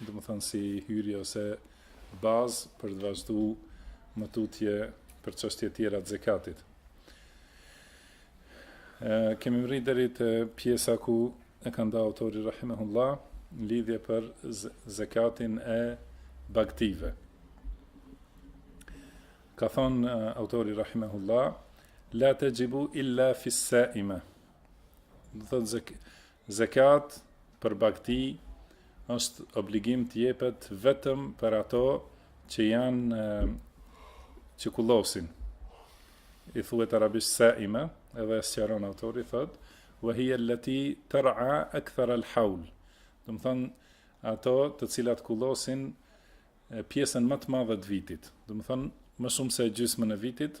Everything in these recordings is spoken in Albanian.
do më thënë si hyrje ose bazë për të vazhdu më tutje për qështje tjera të zekatit. E, kemi mrri deri te pjesa ku e ka nda autori Rahimehullah në lidhje për zekatin e bagtive. Ka thonë autori Rahimehullah, la texhibu illa fis-saima. Do të thotë zek, Zekat për bagëti është obligim të jepet vetëm për ato që janë që kullosin. I thuhet arabisht saima, edhe e sqaron autori thot, "Wa hiya allati tar'a akthar al-hawl." Domethonë ato të cilat kullosin pjesën më të madhe të vitit. Domethonë më shumë se gjysmën e vitit,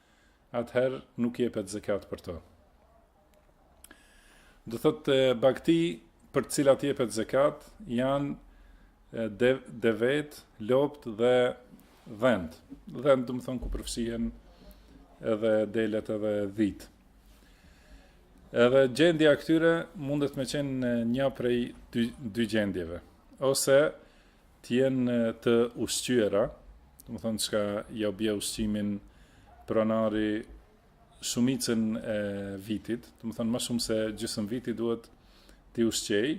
atëherë nuk jepet zekat për to. Do thotë bagti për të cilat jepet zekat janë de, devet, lopt dhe dhend. Dhend domethonë ku përfshihen edhe delet edhe dhit. Edhe gjendja e këtyre mundet me qenë një prej dy, dy gjendjeve ose Të jenë të ushqyera, domethonë çka ja bie ushqimin pronari shumicën e vitit, domethonë ma shumë se gjysmë viti duhet t'i ushqej.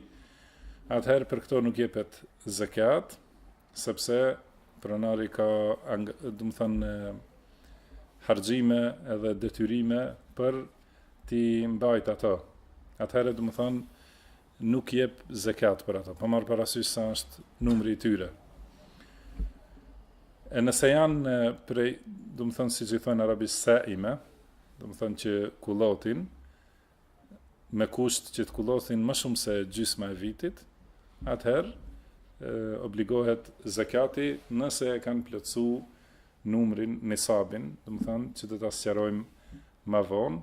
Atëherë për këto nuk jepet zekat, sepse pronari ka domethonë harxhime edhe detyrime për t'i mbajt ato. Atëherë domethonë nuk jep zekat për ato, pa marrë parasysh sa është numri i tyre. E nëse janë prej, domethënë siç i thon arabisht saime, domethënë që kullotin me kusht që të kullotin më shumë se gjysma e vitit, atëherë obligohet zekati nëse e kanë plotsu numrin nisabin, domethënë që do ta sqarojmë ma vonë.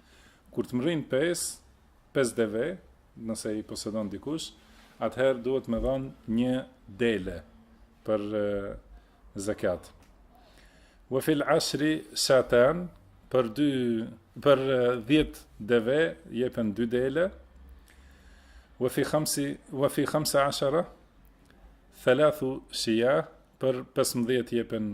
Kur të mrrin 5, 5 deve, nëse i posedon dikush, atëherë duhet me dhonë një dele për zekat. Vë fil ashri shatan, për, dy, për 10 deve jepen dy dele, vë fi khamsi, vë fi khamsa ashara, thalathu shia, për 15 jepen,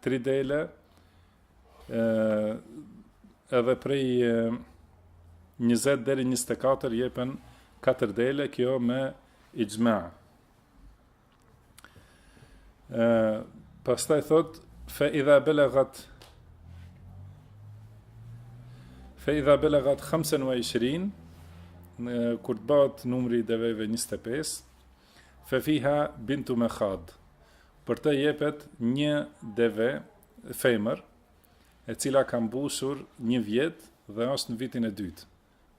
tri dele, e, edhe prej 20 deri 24 jepen 4 dele, kjo me ixhma. E, pastaj thot, fe idha belegat, fe idha belegat 25, kur të bëhet numri i deveve 25, fe fiha bintu mekhad, Për të jepet një deve femër, e cila ka mbushur një vjet dhe është në vitin e dytë.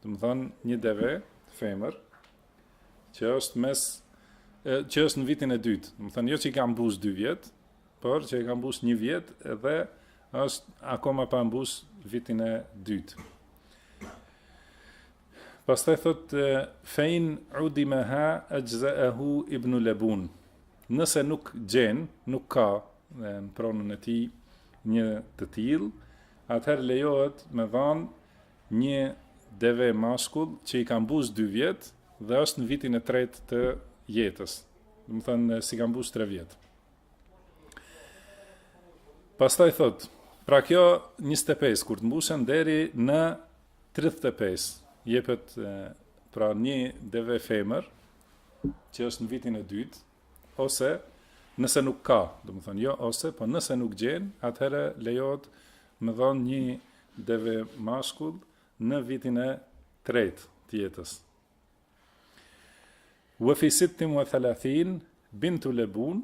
Domethënë një deve femër që është mes që është në vitin e dytë. Domethënë jo që i ka mbush 2 vjet, por që i ka mbush 1 vjet dhe është akoma pa mbush vitin e dytë. Pastaj thot fein udimaha ajzaahu ibnu lebun. Nëse nuk gjen, nuk ka në pronën e tij një të tillë, atëherë lejohet me dhan një deve mashkull që i ka mbush dy vjet dhe është në vitin e tretë të jetës. Domethënë s'i ka mbush 3 vjet. Pastaj thot, pra kjo 25 kur të mbushen deri në tridhjetë e pesë jepet pra një deve femër që është në vitin e dytë ose nëse nuk ka, domethënë jo ose, po nëse nuk gjen, atëherë lejohet me dhan një deve mashkull në vitin e tretë të jetës. Wa fi sittin wa thalathin bintu lebun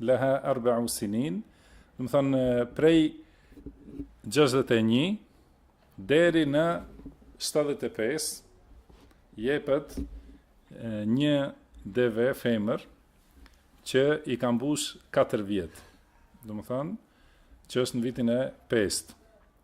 laha arba'u sinin, domethënë prej 61 deri në 75 jepet një deve femër që i ka mbush 4 vjet. Domethënë që është në vitin e 5.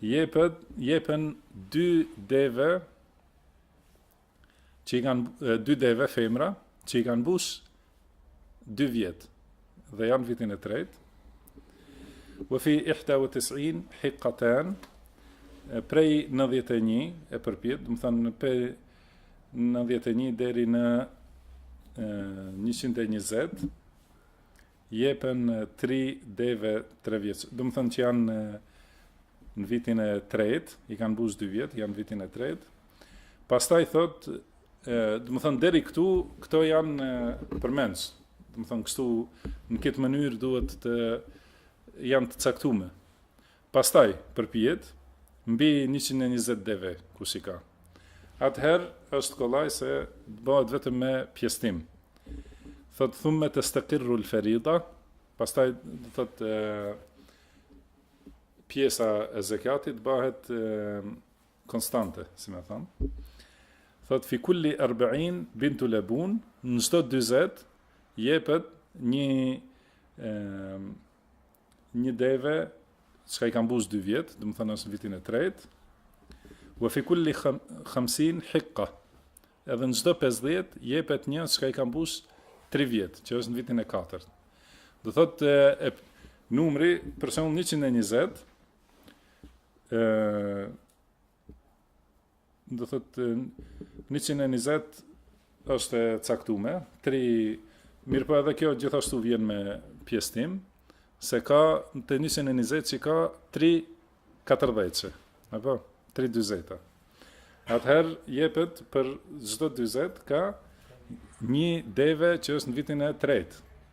Jepet, jepen dy deve që i kanë dy deve femra që i kanë mbush dy vjet dhe janë vitin e tretë. Wa fi ihda wa tisin hiqatan prej 91 e përpjet, domethënë prej 91 deri në 120 jepen tri deve tre vjet. Domethënë që janë në, në vitin e tretë, i kanë mbush dy vjet, janë në vitin e tretë. Pastaj thot, domethënë deri këtu, këto janë përmendsh. Domethënë kështu në këtë mënyrë duhet të janë të caktume. Pastaj, për pjesët, mbi njëqind e njëzet deve, kush i ka. Atëherë, është kolaj se të bëhet vetëm me pjestim. Thot thumë të stekirru lë ferida, pastaj do thot e, pjesa e zekatit bëhet e, konstante, si me thon. Thot fi kulli arba'in bintu labun, në çdo 40 jepet një e, një deve çka i ka mbush dy vjet, domethënë është në vitin e tretë. Wa fi kulli hamsin hiqqa. Edhe në çdo 50 jepet një çka i ka mbush 3 vjet, që është në vitin e katërt. Do thotë e numri për shembull 120 ë Do thotë 120 është e caktume, tri mirëpo edhe kjo gjithashtu vjen me pjestim se ka te 120 që i ka 3 40 apo 3 dyzeta. Atëherë jepet për çdo dyzet ka një deve që është në vitin e tretë.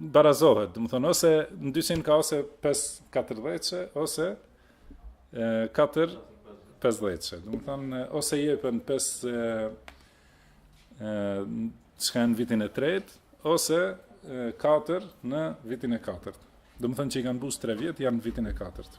barazohet, domethënë ose në 200 ka ose 5 40 ose 4 50. Domethënë ose jepen 5 e çka janë në vitin e tretë ose 4 në vitin e katërt. Domethënë që i kanë mbush 3 vjet janë në vitin e katërt.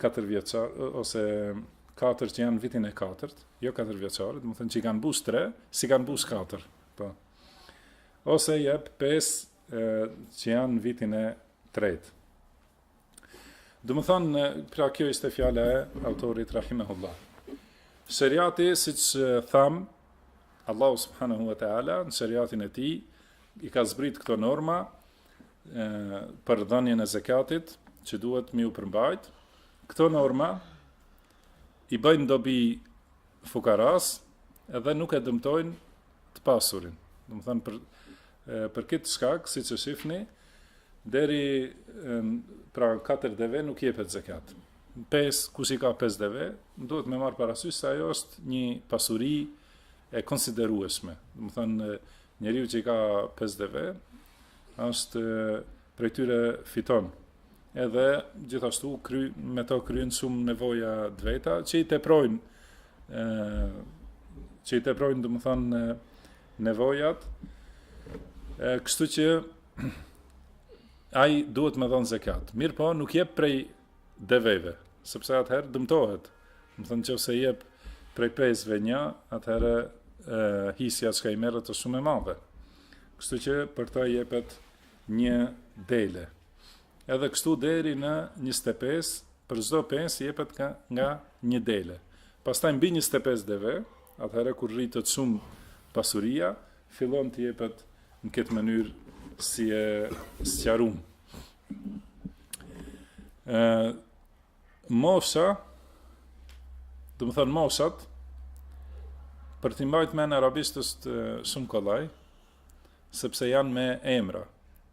katër vjeçar ose katër që janë n'vitin e katërt, jo katër vjeçarë, domethënë që i kanë mbush 3, s'i kanë mbush 4, po. Ose jep 5 që janë n'vitin e tretë. Domethënë pra kjo ishte fjala e autorit rahimahullah. Sheriati siç tham Allahu subhanahu wa taala në sheriatin e tij i ka zbrit këto norma për dhënien e zekatit që duhet m'iu përmbajt, këto norma i bëjnë dobi fukaras edhe nuk e dëmtojnë të pasurin. Domethënë, për, për këtë shkak, siç e shifni, deri pra 4 deve nuk jepet zekat. 5, kush i ka 5 deve, duhet me marrë parasysh se ajo është një pasuri e konsiderueshme. Domethënë njeriu që i ka 5 deve është prej tyre fiton. Edhe gjithashtu kry me to kryen shumë nevoja të veta që i teprojnë ë që i teprojnë domethënë nevojat. E, kështu që ai duhet me dhon zekat. Mirëpo nuk jep prej deveve, sepse atëherë dëmtohet. Domethënë qoftë se jep prej pesve një, atëherë hisja që ka i merret është shumë e madhe. Kështu që për ta jepet një dele. Edhe kështu deri në 25, për çdo 5 jepet ka, nga një dele. Pastaj mbi 25 deve, atëherë kur rritet shumë pasuria, fillon të jepet në këtë mënyrë si e sqarum. Ë mosha, domethënë moshat, për t'i mbajtur mend arabisht është shumë kollaj, sepse janë me emra.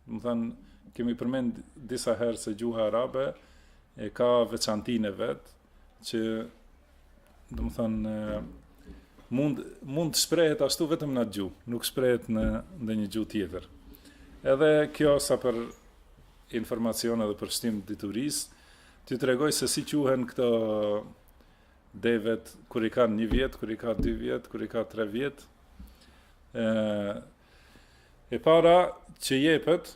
Domethënë kemi përmend disa herë se gjuha arabe e ka veçantinë e vet që Domethënë mund mund të shprehet ashtu vetëm në atë gjuhë, nuk shprehet në ndonjë gjuhë tjetër. Edhe kjo sa për informacion edhe për shtim të diturisë, t'ju tregoj se si quhen këto devet kur i kanë një vjet, kur i ka dy vjet, kur i ka tre vjet. E, e para që jepet,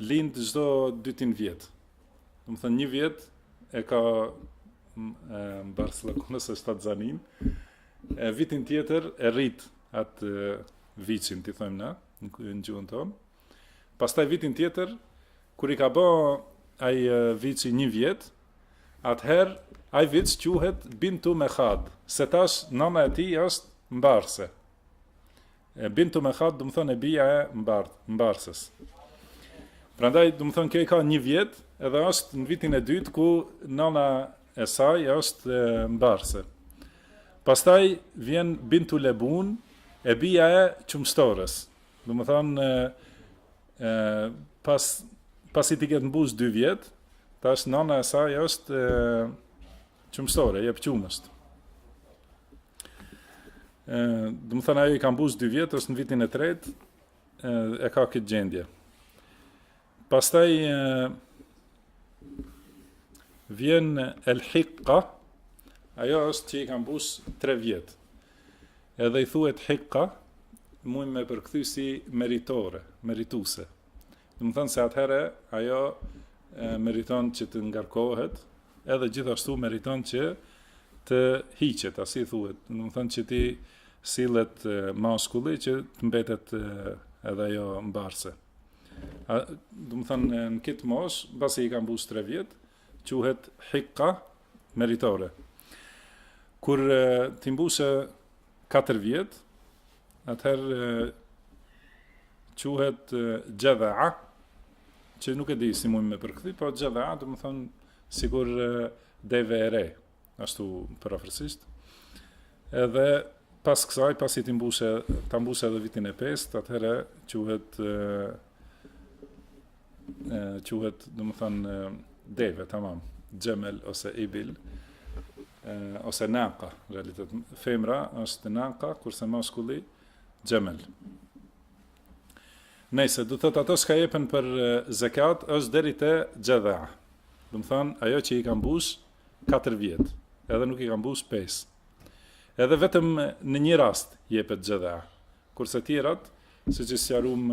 lind çdo dytin vjet. Domethënë një vjet e ka mbarsllakun ose shtatzaninë. E vitin tjetër e rrit atë viçin, t'i thojmë na, në gjuhën tonë. Pastaj vitin tjetër kur i ka bo ai viçi një vjet, atëherë ai viç quhet bintu mekhad, se tash nana e tij është mbarse. E bintu mekhad, domethënë e bija e mbar, mbarses. Prandaj, domethënë, kjo i ka një vjet, edhe është në vitin e dytë, ku nana e saj është mbarse. Pastaj vjen bintu lebun, e bija e qumështores. Domethënë, e, pas, pasi t'i ketë mbush dy vjet, tash nana e saj është e, Qumështore, jep qumësht. Domethënë, ajo i ka mbush dy vjet, është në vitin e tretë, e ka këtë gjendje. Pastaj, vjen el hikka, ajo është që i ka mbush tre vjet. Edhe i thuhet hikka, mujmë me e përkthy si meritore, merituse. Domethënë se atëherë ajo meriton që të ngarkohet, edhe gjithashtu meriton që të hiqet, a si i thuhet. Domethënë që t'i sillet mashkulli që të mbetet edhe ajo mbarse. A domethënë në këtë moshë, pasi i ka mbush 3 vjet, quhet hikka meritore. Kur t'i mbushë 4 vjet, Atëherë quhet xhedha që nuk e di si muj me përkthy, po xhedha domethon sikur deve e re, ashtu përafërsisht. Edhe pas kësaj, pasi ta mbushe, ta mbushe edhe vitin e 5, atëherë quhet quhet, domethan, deve, tamam, xhemel ose ibil ose naka, në realitet femra është naka, kurse mashkulli xhemel. Nëse do të thotë ato çka jepen për zekat është deri te xhedha. Domethan ajo që i ka mbush 4 vjet, edhe nuk i ka mbush 5. Edhe vetëm në një rast jepet xhedha. Kurse tjerat, siç e sqaruam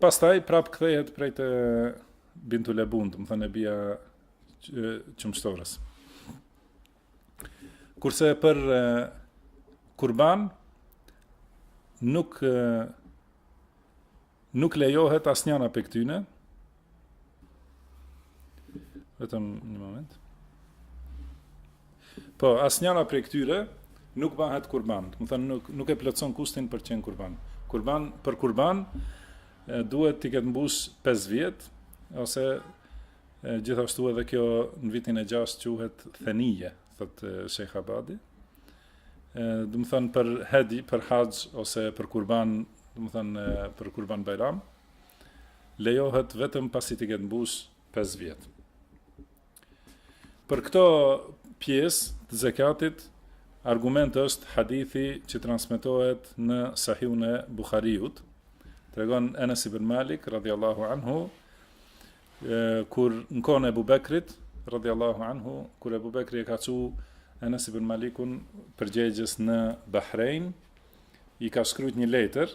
Pastaj prap kthehet prej te Bintu Lebun, domethan e bija qumështores. Kurse për kurban, nuk, nuk lejohet asnjana prej këtyne, Vetëm një moment. Po, asnjana prej këtyre nuk bahet kurban. Domethan, nuk, nuk e plotëson kushtin për të qenë kurban. Kurban, për kurban, duhet t'i ketë mbush 5 vjetë, ose e, gjithashtu edhe kjo në vitin e gjashtë quhet thenije, thotë Shejh Abadi. Domethon, për hedj, për haxh, ose për kurban, domethon, për kurban bajram, lejohet vetëm pasi të ketë mbush 5 vjet. Për këto pjesë të zekatit argument është hadithi që transmetohet në Sahihun e Buhariut. Tregon Anas ibn Malik radhiyallahu anhu kur në kohën e Ebu Bekrit radhiyallahu anhu kur Ebu Bekri e ka çu Anas ibn Malikun përgjegjës në Bahrejn i ka shkrut një letër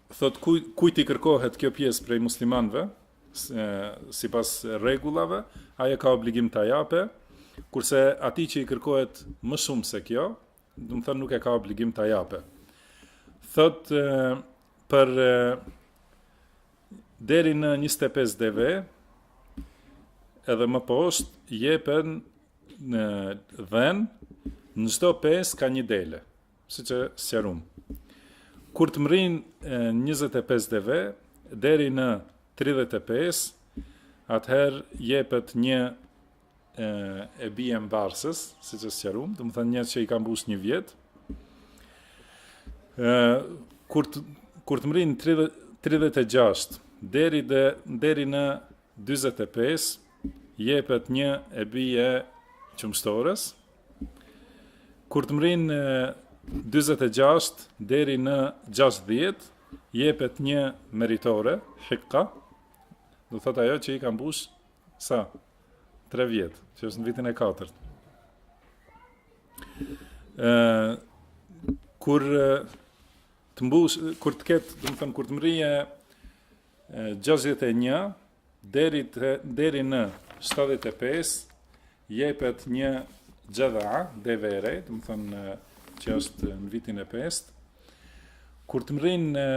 Thotë kujt kujt i kërkohet kjo pjesë prej muslimanëve, sipas rregullave, ai e ka obligim ta jape, kurse atij që i kërkohet më shumë se kjo, domethonë nuk e ka obligim ta jape. Thotë për deri në 25 deve edhe më poshtë jepen në dhen në çdo pesë ka një dele. Siç e sqaruam. Kur të mrrin njëzet e pesë deve deri në tridhjetë e pesë, atëherë jepet një e bija e mbarsës, siç e sqaruam, domethanë një që i ka mbush një vjet, kur të, kur të mrrin 36 deri dhe deri në 45 jepet një e bija e qumështores, Kur të mrin 46 deri në 60 jepet një meritore, hikka, do thot ajo që i ka mbush sa 3 vjet, që është në vitin e katërt. Ë kur të mbush kur të ket, domethënë kur të mrije 61 Deri te deri në 75 jepet një xhedha devere, domethënë që është në vitin e 5. Kur të mrin në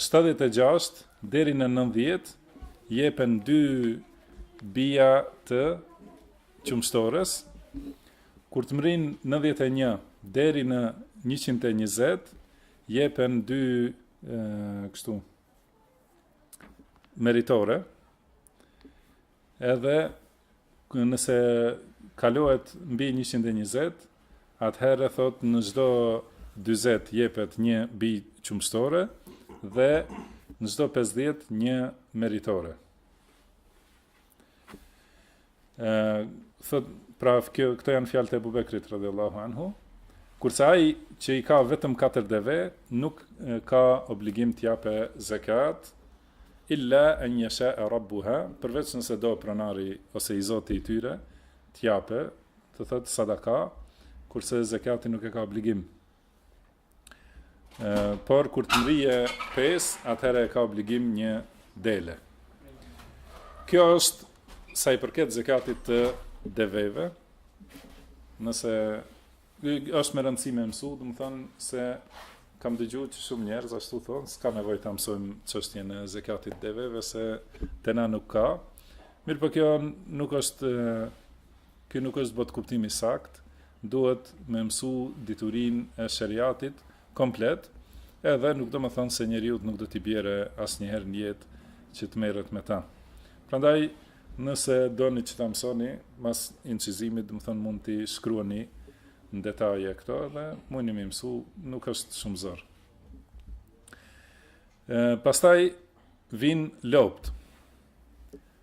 76 deri në 90 jepen dy bija të qumështores, kur të mrin 91 deri në 120, jepen dy, kështu, meritore, edhe nëse kalohet mbi 120, atëherë thot në çdo 40 jepet një bi qumështore dhe në çdo 50 një meritore. Ë thot pra kjo këto janë fjalët e Abu Bekrit radhiyallahu anhu, kurse ai që i ka vetëm 4 deve nuk ka obligim të japë zekat illa an yasha rabbuha, përveç nëse do pronari ose i zoti i tyre të japë, të thot sadaka, kurse zekati nuk e ka obligim. Por kur të mrije pes, atëherë e ka obligim një dele. Kjo është sa i përket zekatit të deveve. Nëse është me rëndësi me mësu, domethënë se kam dëgju që shumë njerëz ashtu thonë, s'ka nevojë ta mësojmë çështjen e zekatit të deveve se te na nuk ka. Mirëpo kjo nuk është Ky nuk është botëkuptim i saktë, duhet me mësu diturinë e sheriatit komplet, edhe nuk domethënë se njeriut nuk do t'i bjere asnjëherë në jetë që të merret me ta. Prandaj nëse doni që ta mësoni, mas incizimit domethënë mund t'i shkruani në detaje këto dhe mundni me mësu, nuk është shumë zor. Ë pastaj vin lopt.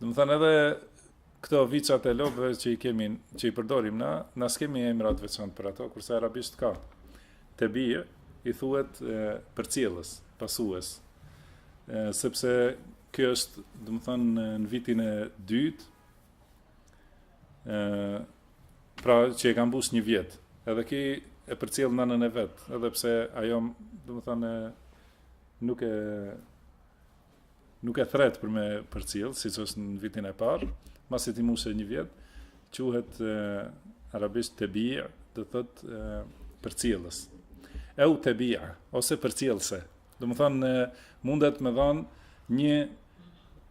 Domethënë edhe këto vicat e lopëve që i kemi, që i përdorim na, na s'kemi emra të veçant për ato, kurse arabisht ka. Tebi i thuet përcjellës, pasues, e, sepse kjo është, domethënë, në vitin e dytë, pra që e ka mbush një vjet, edhe ky e përcjell nanën e vet, edhe pse ajo, domethënë, nuk e nuk e thret për me përcjellë, siç është në vitin e parë, masi t'i mushe një vjet, quhet e, arabisht tebia, do thotë e, përcjellës. Eu tebia, ose përcjellëse. Domethanë, mundet me dhanë një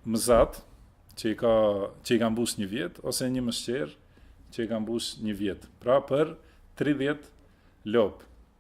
mëzat që i ka, që i ka mbush një vjet, ose një mëshqerrë që i ka mbush një vjet. Pra për 30 lopë.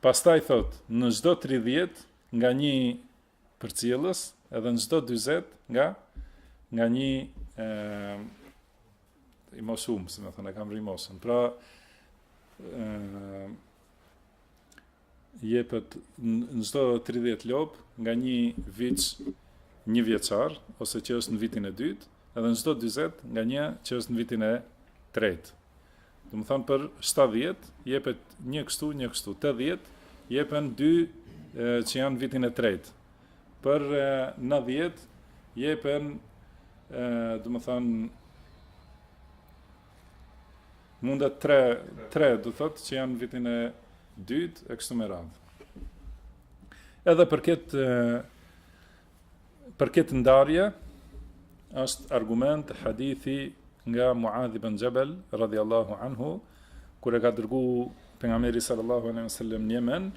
Pastaj thotë, në çdo 30 nga një përcjellës, edhe në çdo 40 nga nga një e, i mosum, si me thënë, e kam rimosun. Pra, e, jepet në çdo 30 lopë nga një viç njëvjeçar ose që është në vitin e dytë, edhe në çdo 40 nga një që është në vitin e tretë. Domethanë për 70, jepet një kështu, një kështu, 80, jepen dy që janë n'vitin e tretë. Për 90, jepen, domethanë, mundet tre, tre, do thotë, që janë n'vitin e dytë, e kështu me radhë. Edhe për këtë Për këtë ndarje është argument hadithi nga Muadh ibn Xhebel radhiyallahu anhu kur e ka dërgu pejgamberi sallallahu alaihi wasallam në Jemen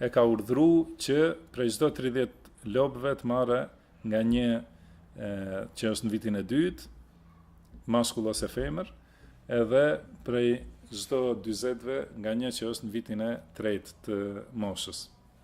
e ka urdhru që prej çdo 30 lopëve të marrë nga një e, që është në vitin e dytë mashkull ose femër edhe prej çdo 40-ve nga një që është në vitin e tretë të moshës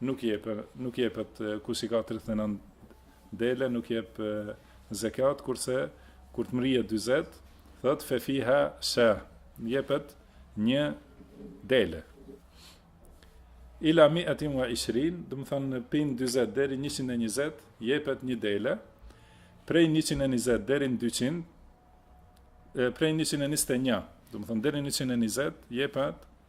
Nuk jep, nuk jepet kush i ka tridhjetë e nëntë dele nuk jep zekat, kurse kur të mrijë dyzet, thotë fe fiha sha, jepet një dele. Ila miatin wa ishrin, domethonë prej 40 deri 120 jepet një dele. Prej 120 deri në 200 prej 121, domethonë deri në 120 jepet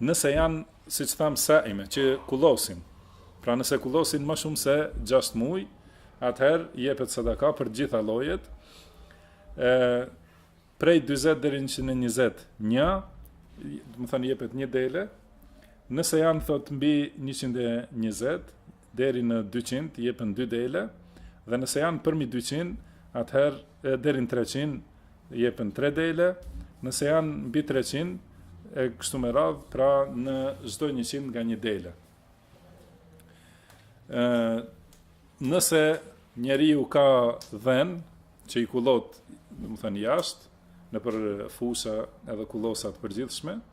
Nëse janë, siç thamë, saime, që kullosin, pra nëse kullosin më shumë se gjashtë muaj, atëherë jepet sadaka për të gjitha llojet, e prej 40 deri në 120, një, domethonë jepet një dele, nëse janë thotë mbi 120, deri në dyqind jepen dy dele dhe nëse janë përmbi dyqind atëherë deri në treqind jepen tre dele nëse janë mbi treqind e kështu me radhë pra në çdo 100 nga një dele ë nëse njeriu ka dhen që i kullot domethënë jashtë nëpër fusha edhe kullosa të përgjithshme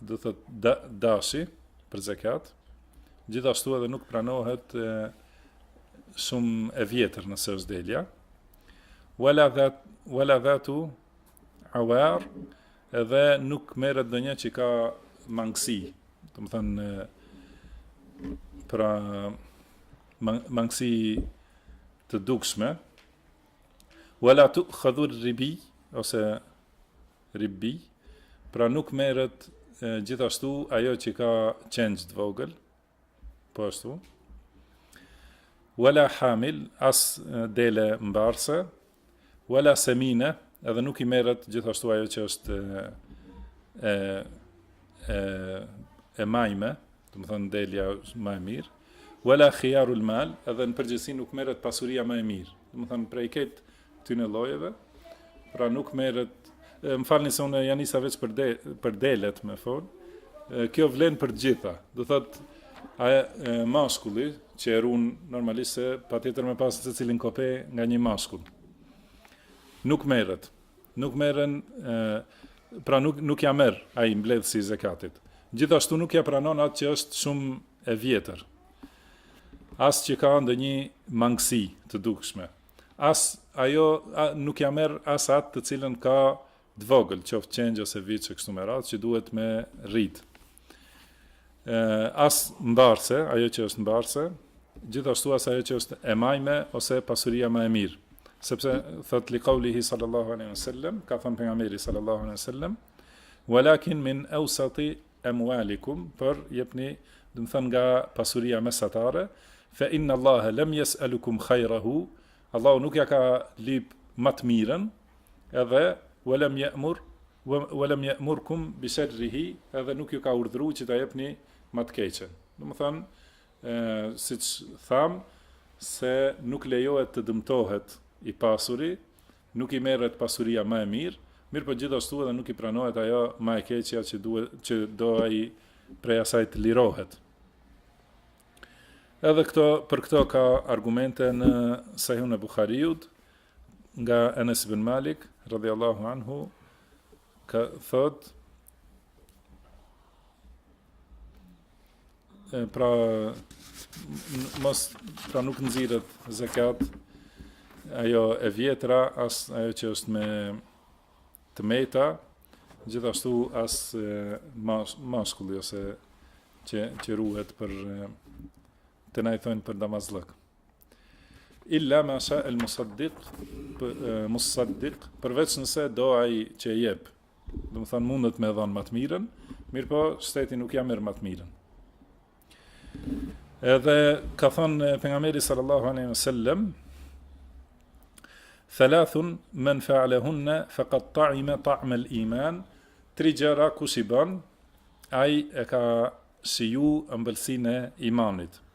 domethënë dashi për zekat. Gjithashtu edhe nuk pranohet shumë e vjetër nëse është delja. Wala dhat wala dhatu awar edhe nuk merret ndonjë që ka mangësi. Do të thonë pra mangësi të dukshme. Wala tu khadur ribi ose Ribbi, pra nuk merret gjithashtu ajo që ka qengj të vogël, po ashtu. Wala hamil as dele mbarse, wala semine, edhe nuk i merret gjithashtu ajo që është e e e majme, domethënë delja më e mirë. Wala khiyarul mal, edhe në përgjithësi nuk merret pasuria më e mirë. Domethënë prej këtë këtyne llojeve, pra nuk merret, më falni se unë ja nisa veç për de, për delet me fol. Kjo vlen për të gjitha. Domethënë mashkulli që e run normalisht se patjetër me pas secilën kope nga një mashkull. Nuk merret. Nuk merren pra nuk nuk ja merr ai mbledhësi i zekatit. Gjithashtu nuk ja pranon atë që është shumë e vjetër. As që ka ndonjë mangësi të dukshme. As ajo a, nuk ja merr as atë e cila ka të vogël, qoftë qengj ose viç e kështu me radhë, që duhet me rrit. Ë as mbarse, ajo që është mbarse, gjithashtu as ajo që është e majme ose pasuria ma e mirë. Sepse thotë li qaulihi sallallahu alaihi wasallam, ka thanë pejgamberi sallallahu alaihi wasallam, "Walakin min awsati emwalikum pra jepni domethënë nga pasuria mesatare fa inna allaha lam yasalukum khayrahu allahu nuk ja ka lyp ma të mirën edhe walam ya'mur walam ya'murkum bi sharrihi edhe nuk ju ka urdhru që ta jepni ma të keqen domethënë siç tham se nuk lejohet të dëmtohet i pasuri Nuk i merret pasuria ma e mirë, mirëpo gjithashtu edhe nuk i pranohet ajo ma e keqja që duhet që do ai prej asaj të lirohet. Edhe këto për këto ka argumente në Sahihun e Buhariut nga Enes ibn Malik radhiyallahu anhu ka thotë Pra, mos, pra nuk nxirret zekat, ajo e vjetra, as ajo që është me të meta, gjithashtu as mash, mashkulli, ose që, që ruhet për të na i thojmë për damazllëk. Illa ma sha el musaddiq, musaddiq, përveç nëse do ai që jep, Domethënë mundet me dhon më të mirën, mirëpo shteti nuk ia merr më të mirën. Edhe ka thënë pejgamberi sallallahu alaihi wasallam Thalathun men fa'alahunna faqad ta'ima ta'm al-iman tri gjëra kush i bën ai e ka shiju ëmbëlsinë e imanit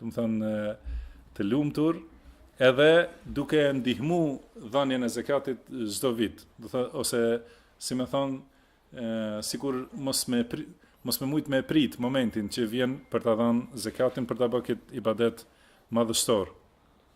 domethënë të lumtur edhe duke ndihmu dhënien e zekatit çdo vit domethënë ose si me thënë sikur mos me mos me mujt me e prit momentin që vjen për ta dhënë zekatin për ta bërë këtë ibadet madhështor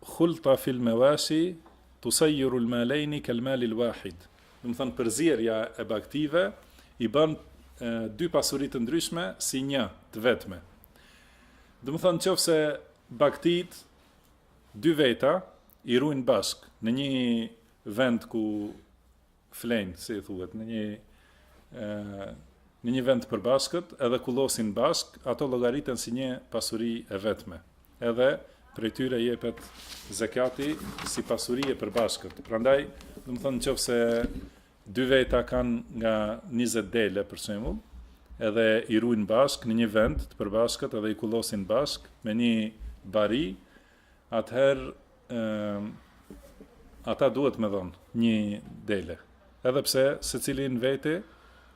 Khulta fi l-mawashi tusayyiru l-malayni kal-mali l-wahid, domethënë përzierja e bagëtive i bën dy pasuri të ndryshme si një të vetme. Domethënë qoftë se bagëtitë dy veta i ruajnë bashkë në një vend ku flenë, si i thuhet, në një në një vend të përbashkët, edhe kullosin bashk, ato llogariten si një pasuri e vetme. Edhe prej tyre jepet zekati si pasuri e përbashkët. Prandaj, domethënë qoftë se dy veta kanë nga 20 dele për shembull, edhe i ruajnë bashk në një vend të përbashkët, edhe i kullosin bashk me një bari, atëherë ata duhet me dhonë një dele. Edhe pse secili në vete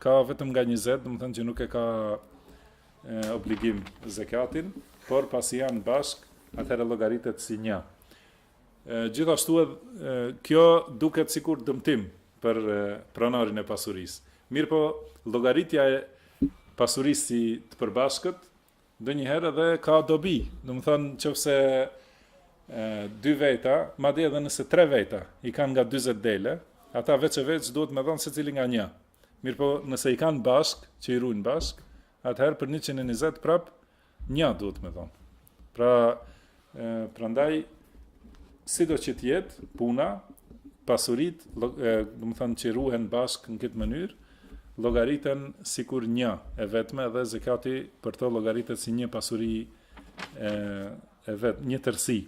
ka vetëm nga njëzet, domethënë që nuk e ka e, obligim zekatin, por pasi janë bashk, atëherë llogaritet si një. E, gjithashtu edhe kjo duket sikur dëmtim për e, pronarin e pasurisë. Mirëpo, llogaritja e pasurisë si të përbashkët, Ndonjëherë edhe ka dobi, domethënë qoftë se dy veta, madje edhe nëse tre veta i kanë nga 40 dele, ata veç e veç duhet me dhënë secili nga një. Mirëpo, nëse i kanë bashk, që i ruajnë bashk, atëherë për 120 prap një duhet me dhënë. Pra Prandaj sido që të jetë puna, pasuritë, domethënë që ruhen bashkë në këtë mënyrë, llogariten sikur një e vetme dhe zekati për to llogaritet si një pasuri e e vet, një tërësi.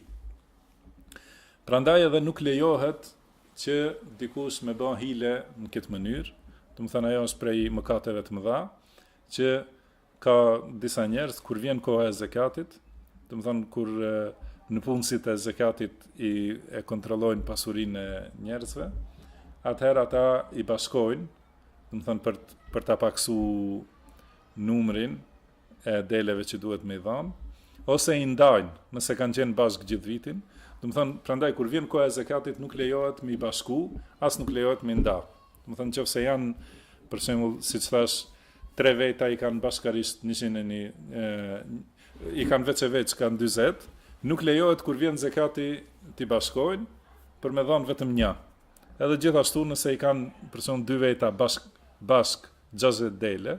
Prandaj edhe nuk lejohet që dikush me bën hile në këtë mënyrë, domethënë ajo është prej mëkateve të mëdha, që Ka disa njerëz kur vjen koha e zekatit, domethënë kur nëpunësit e zekatit e kontrollojnë pasurinë e njerëzve, atëherë ata i bashkojnë, domethënë për për ta paksu numrin e deleve që duhet me i dhanë, ose i ndajnë, nëse kanë qenë bashkë gjithë vitin, domethënë prandaj kur vjen koha e zekatit nuk lejohet me i bashku, as nuk lejohet me i nda. Domethënë nëse janë për shembull siç thash Tre veta i kanë bashkarisht njëqind e një i kanë veç e veç kanë dyzet, nuk lejohet kur vjen zekati t'i bashkojnë për me dhanë vetëm një. Edhe gjithashtu nëse i kanë për shembull dy veta bashk, bashk 60 dele,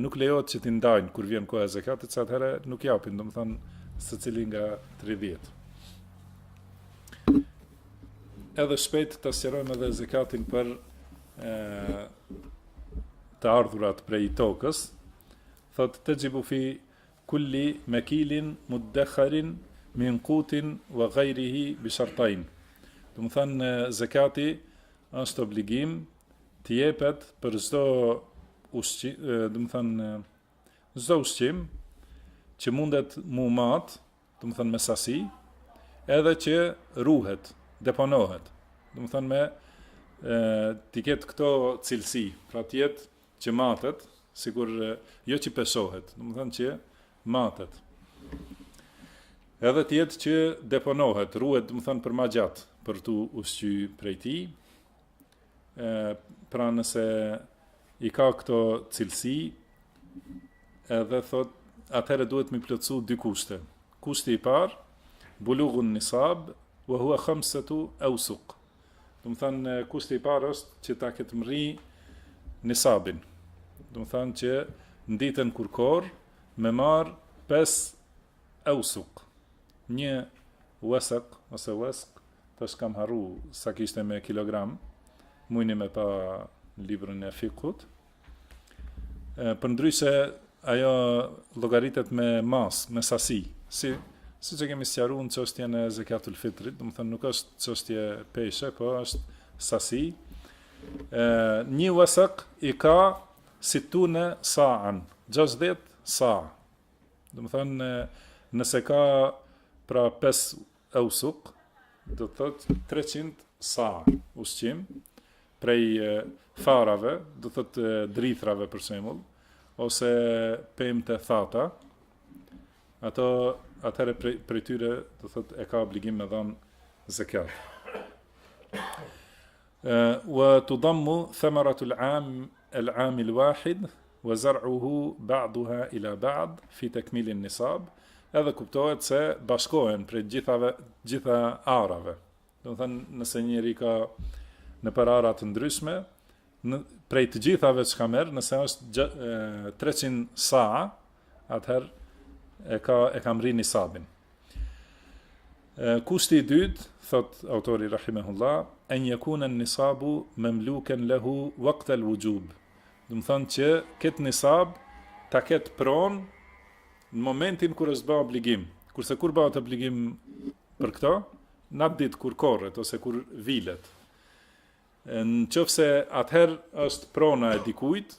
nuk lejohet që t'i ndajnë kur vjen koha e zekatit, se atëherë nuk japin, domethënë secili nga 30. Edhe shpejt ta sqarojmë edhe zekatin për e, të ardhurat prej tokës, thotë Texhibu fi kulli mekilin muddekharin min qutin wa ghayrihi bi shartain. Domethënë zekati është obligim të jepet për çdo ushqim, domethënë çdo ushqim që mundet mu mat domethanë me sasi, edhe që ruhet, deponohet, domethanë me ë t'i ketë këto cilësi, pra të jetë që matet, sikur jo që peshohet, domethanë që matet. Edhe të jetë që deponohet, ruhet, domethanë për ma gjatë, për t'u ushqy prej tij, e, pra nëse i ka këto cilësi, edhe thot, atëherë duhet m'i plotësu dy kushte. Kushti i parë, bulugun nisab, wa hua khamsatu eusuk. Domethanë, kushti i parë është që ta ketë mrri nisabin. Domethanë që në ditën kur korr, me marrë pes Ausuk, një wesaq ose wesq, tash kam harru sa ishte me kilogram, mujni me pa librin e fikhut. Përndryshe, ajo llogaritet me masë, me sasi, si, siç e kemi sqaru në çështjen e zekatul fitrit, domethënë nuk është çështje peshe, po është sasi, e, një wesaq i ka sittune saan, 60 sa, Domethanë nëse ka pra 5 ausuk, do të thotë 300 sa ushqim prej farave, do të thotë drithrave për shembull, ose pemë të thata, ato atëherë prej, prej tyre, do të thotë e ka obligim me dhanë zekat. Wa tudammu thamaratu al-'am al-'am al-wahid wa zar'uhu ba'duha ila ba'd fi takmil an-nisab, edhe kuptohet se bashkohen prej të gjithave gjitha arave. Do të thënë nëse njëri ka nëpër ara të ndryshme, në, prej të gjithave që ka marrë, nëse është 300 sa, atëherë e ka e ka mrri nisabin. Kushti i dytë, thotë autori rahimehullah, en yakuna nisabu mamlukan lahu waqt al-wujub. Domethënë që këtë nisab ta ketë pronë në momentin kur është bërë obligim. Kurse kur bëhet obligim për këto, në atë ditë kur korret ose kur vilet. Në qoftë se atëherë është prona e dikujt,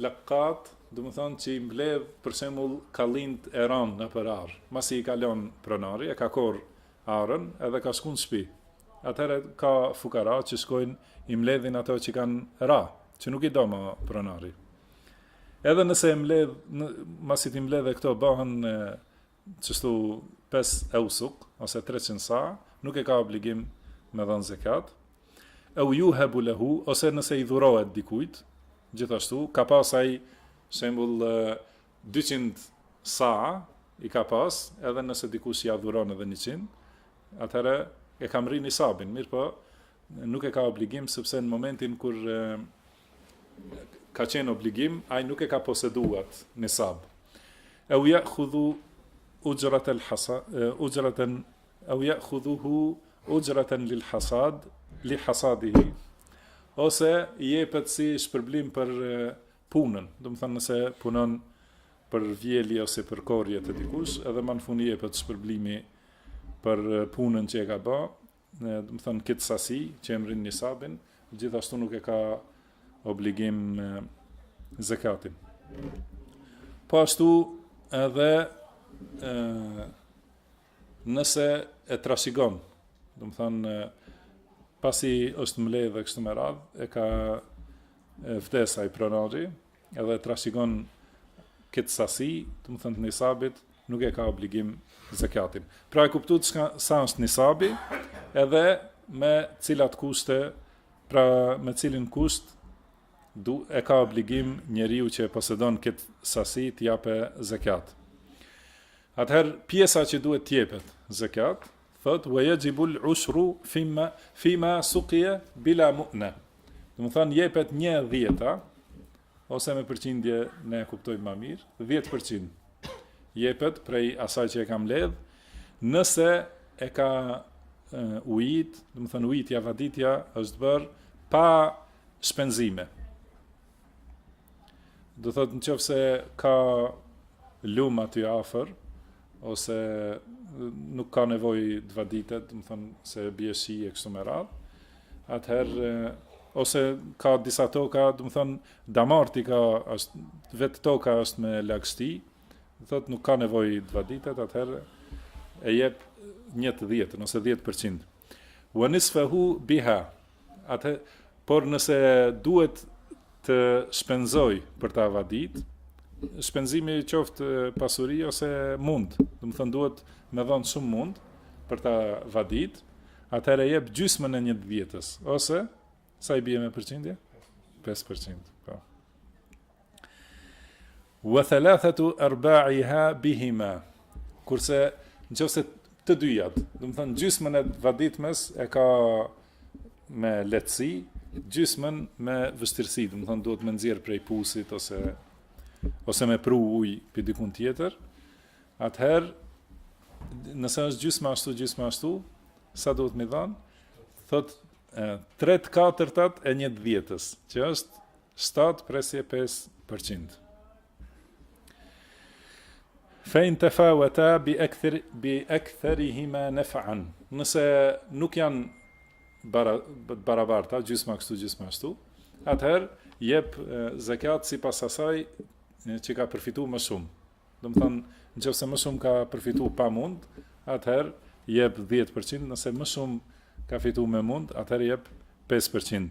Laqat, domethënë që i mbledh për shembull kallinjtë e ranë nëpër arë. Masi i ka lënë pronari, e ka korrë arën edhe ka shku në shtëpi. Atëherë ka fukara që shkojnë i mbledhin ato që kanë ra, që nuk i do më pronari. Edhe nëse e mbledh, masi t'i mbledhë këto bëhen Kështu pesë eusuq ose 300 sa nuk e ka obligim me dhënë zekat. Au yuhabu lahu ose nëse i dhurohet dikujt, gjithashtu ka pas ai shembull 200 sa i ka pas, edhe nëse dikush ia dhuron edhe 100, atëherë e ka mrri nisabin, mirëpo nuk e ka obligim sepse në momentin kur ka qenë obligim, ai nuk e ka posedu atë nisab. Au ya'khudhu ujrat al-hasa, ujratan au ya'khudhuhu ujratan lil-hasad li hasadihi. Ose i jepet si shpërblim për punën, domethënë nëse punon për vjelje ose për korrje te dikush, edhe ma në fund i jepet shpërblimi për punën që e ka ba, domethënë këtë sasi që e mrrin nisabin, gjithashtu nuk e ka obligim zekatin. Po ashtu edhe ë nëse e trashëgon, domethënë pasi është mbledhë dhe kështu me radhë, e ka vdes ai pronari, Edhe trashëgon këtë sasi, domethënë të nisabit, nuk e ka obligim zekatin. Pra e kuptuat çka, sa është nisabi, edhe me cilat kushte, pra me cilin kusht, du, e ka obligim njeriu që e posedon këtë sasi të japë zekat. Atëherë, pjesa që duhet të jepet zekat, Thotë, Wa yajibu l-ushru fima fima suqiya bila mu'na. Domethënë jepet një e dhjeta ose me përqindje ne e kuptojmë ma mirë, 10% jepet prej asaj që e ka mledh, nëse e ka ujit, domethënë ujitja, vaditja është bërë pa shpenzime. Do thot në qoftë se ka lumë aty afër, ose nuk ka nevoj t'vaditet, domethënë se bie shi e kështu me radhë, atëherë, ose ka disa toka, domethënë, damarët i ka, është, vetë toka është me lagështi, do thot nuk ka nevoj t'vaditet, atëherë e jep një të dhjetën, ose dhjetë përqind. Wa nisfuhu biha, Atëhe, por nëse duhet të shpenzojë për ta vadit, shpenzimi qoftë pasuri ose mund, domethënë duhet me dhonë shumë mund për ta vadit, atëherë jep gjysmën e një dhjetës, ose sa i bie me përqindje? 5%. Po. Wa thalathatu arba'iha bihima. Kurse nëse të dyjat, domethënë gjysmën e vaditjes e ka me lehtësi, gjysmën me vështirësi, domethënë duhet me nxjerr prej pusit ose ose me pru uj prej dikun tjetër, atëherë, nëse është gjysma ashtu, gjysma ashtu, sa duhet me dhanë, thot, tre të katërtat e një dhjetës, që është Shtatë presje pesë për qind. Fe in tefaweta bi ekthir bi ektherihima nefan. Nëse nuk janë bara, barabarta, gjysma kështu, gjysma ashtu, atëherë jep zekat sipas asaj që ka përfitu më shumë. Domethënë, në qoftë se më shumë ka përfitu pa mund, atëherë jep 10%, nëse më shumë ka fitu me mund, atëherë jep 5%.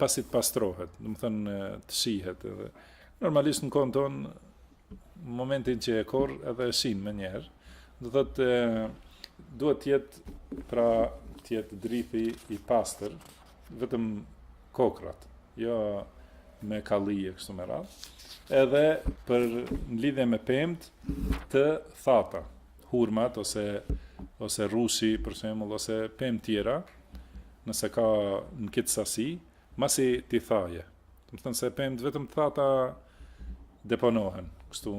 pasi të pastrohet, domethënë të shihet edhe normalisht në kohën tonë momentin që e korr edhe e shin menjëherë, do thotë duhet të jetë pra të jetë drithi i pastër vetëm kokrrat, jo me kalli e kështu me radhë, edhe për në lidhje me pemët të thata, hurmat ose, ose rrushi, për shemull, ose pemët tjera, nëse ka në këtë sasi, masi t'i thajë. Domethënë se pemët vetëm të thata deponohen. Kështu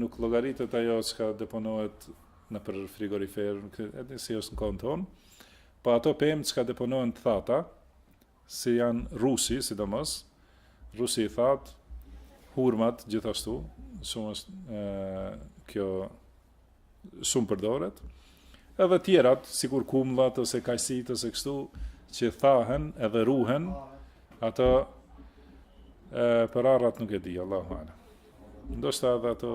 nuk llogaritet ajo çka deponohet nëpër frigorifer, e si është në kohën tonë, po ato pemët çka deponohen të thata, si janë rrushi, sidomos, rrushi i thatë, hurmat, gjithashtu, shumë është e, kjo shumë përdoret, edhe tjerat, sikur kumllat, ose kajsitë, ose kështu, që thahen edhe ruhen, ato e, për arrat nuk e di, Allahu alem. Ndoshta edhe ato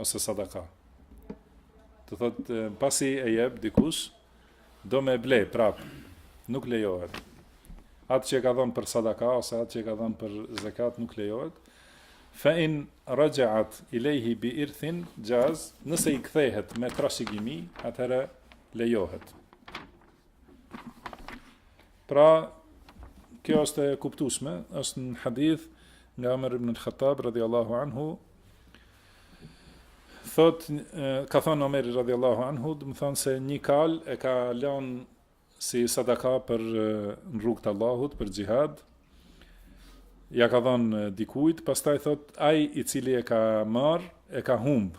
ose sadaka. Thotë pasi e jep dikush, do me ble prap. Nuk lejohet. Atë që e ka dhënë për sadaka ose atë që e ka dhënë për zakat nuk lejohet. Fe in raxha'at ilejhi bi irthin xhaz, nëse i kthehet me trashëgimi, atëherë lejohet. Pra, kjo është e kuptushme, është një hadith nga Omer ibn el-Hatab radijallahu anhu. Thotë ka thënë Omeri radijallahu anhu, domethënë se një kalë e ka lënë si sadaka për në rrugë të Allahut, për xhihad. Ia ka dhënë dikujt, pastaj thotë ai i cili e ka marrë, e ka humb.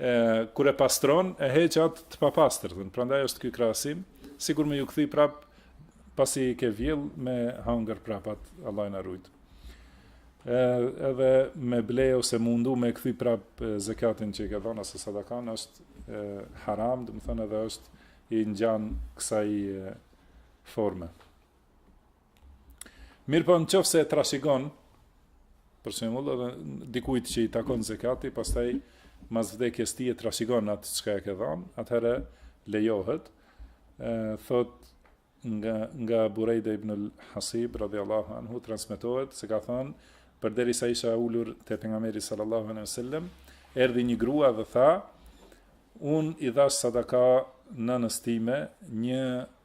E, kur e pastron, e heq atë të papastërtën. Prandaj është ky krahasim, sikur me iu kthy prap pasi i ke vjellë me hangër prapat, Allahu na rujt. E, edhe me ble ose mundu me kthy prap zekatin që e ke dhënë ose sadakan është e, haram, domethënë edhe është i ngjan kësaj forme. Mirëpo në qofë se e trashigon, për shembull, e dhe dikujt që i takon zekati, pastaj mas vdekjes ti e trashëgon atë çka e ke dhënë, atëherë lejohet. ë thotë nga nga Burejda ibn el-Hasib radijallahu anhu transmetohet se ka thënë përderisa isha ulur te pejgamberi sallallahu alejhi ve selem, erdhi një grua dhe tha, unë i dhashë sadaka nënës sime një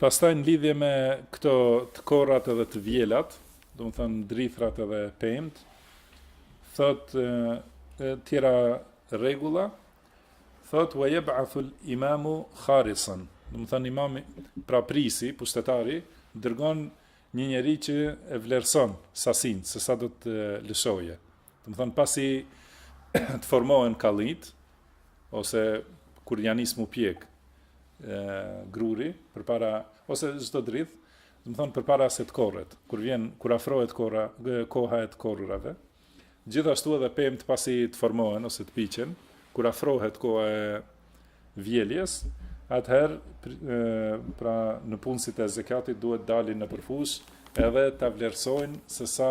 Pastaj në lidhje me këto të korrat edhe të vjelat, domethënë drithrat edhe pemët, thotë tjera rregulla, thotë ve jeb'athul imamu harisen, domethënë imami pra prijësi, pushtetari, dërgon një njeri që e vlerëson sasinë, se sa do të lëshojë. Domethënë, pasi të formohen kallijtë, ose kur ia nisë mu pjek e, gruri, përpara, ose çdo drith, domethënë, përpara se të korret, kur, vjen, kur afrohet korra, koha e të korrurave, gjithashtu edhe pemët pasi të formohen, ose të piqen, kur afrohet koha e vjeljes, atëherë, pra nëpunësit e zekatit, duhet t'dalin nëpër fusha, edhe ta vlerësojnë se sa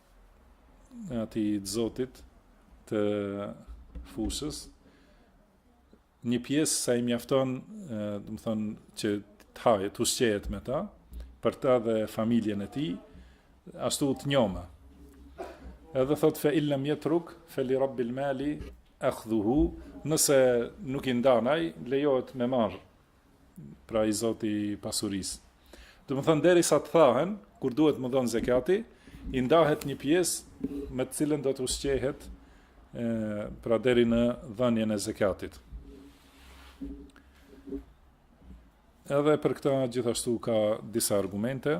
e atij të zotit të fushës, një pjesë sa i mjafton, domethënë, që të hajë, të ushqehet me ta, për ta dhe familjen e tij, ashtu të njoma. Edhe thot fe in lem jetruk, fe li rabbil mali ahdhuhu, nëse nuk i ndan ai, lejohet me marr pra i zoti i pasurisë. Domethënë, derisa të thahen, kur duhet me u dhënë zekati, i ndahet një pjesë me të cilën do të ushqehet pra deri në dhënien e zekatit. Edhe për këtë gjithashtu ka disa argumente,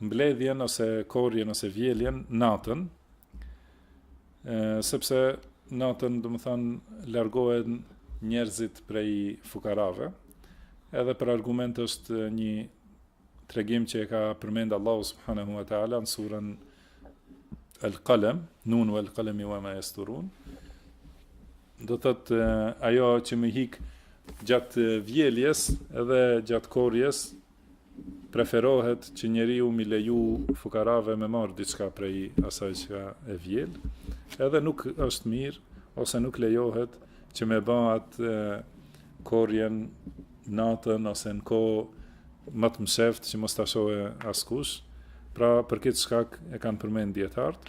mbledhjen ose korrjen ose vjeljen natën, e, sepse natën, domethënë, largohen njerëzit prej fukarave, edhe për argument është një tregim që e ka përmend Allahu subhanahu wa taala në surën Al-Qalam, Nun wal Qalami wa ma yasturun. Do thot ajo që me hik gjatë vjeljes edhe gjatë korrjes Preferohet që njeriu me i leju fukarave me marr diçka prej asaj çka e vjel, edhe nuk është mirë ose nuk lejohet që me bë atë korrjen natën ose në kohë më të msheftë që mos ta shohë askush. Pra për këtë shkak e kanë përmend dijetarët.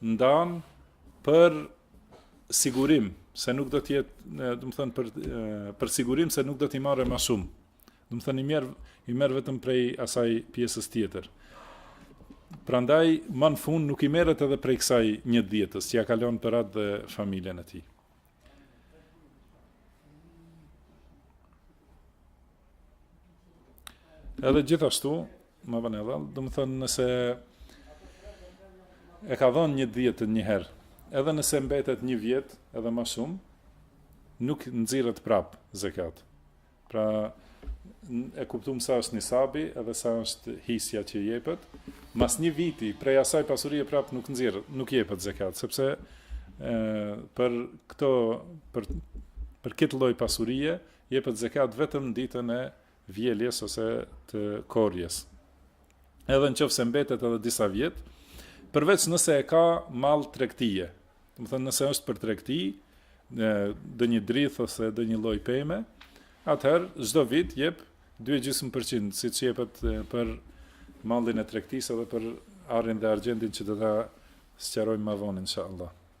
ndan për sigurim se nuk do të jetë, domethënë për për sigurim se nuk do t'i marrë më shumë. Domethënë i merr i merr vetëm prej asaj pjesës tjetër. Prandaj më në fund nuk i merret edhe prej kësaj një dhjetës që ia kalon për atë dhe familjen e tij. Edhe gjithashtu, Më vënë e vëllë, domethënë nëse e ka dhënë një djetë një herë, edhe nëse mbetet një vjet edhe ma shumë, nuk nxirret prapë zekat. Pra, e kuptum sa është nisabi edhe sa është hisja që jepet, mas një viti prej asaj pasurije prapë nuk nxirret, nuk jepet zekat, sepse e, për këto, për, për këtë lloj pasurije, jepet zekat vetëm ditën e vjeljes ose të korrjes. Edhe në qoftë se mbetet edhe disa vjet, përveç nëse e ka mall tregtie, domethënë nëse është për tregti, ndonjë drithë ose ndonjë lloj peme, atëherë, çdo vit, jep 2 e gjysmë përqind, siç jepet për mallin e tregtisë edhe për arin dhe argjendin që do ta sqarojmë ma vonë, insha Allah.